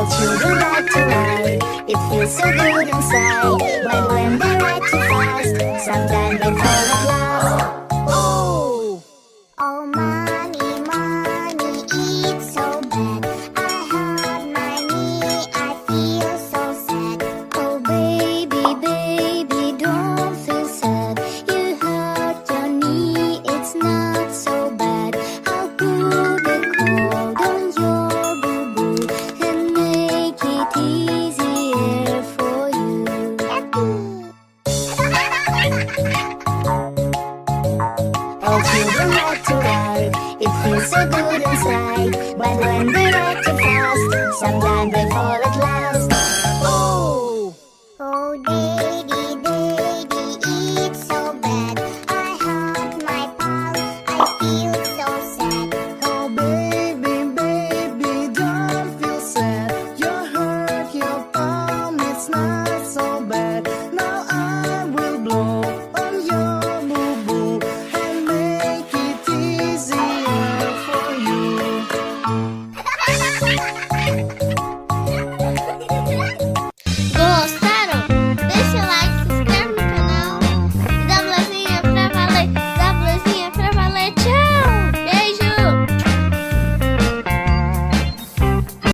I'll choose you tonight. It feels so good inside. My mind, I like too fast. Sometimes I fall so good inside. But when we ride too fast, sometimes we fall at last. Oh! Oh, baby, baby, it's so bad. I hurt my palm, I feel so sad. Oh, baby, baby, don't feel sad. Your hurt, your palm, it's not so bad.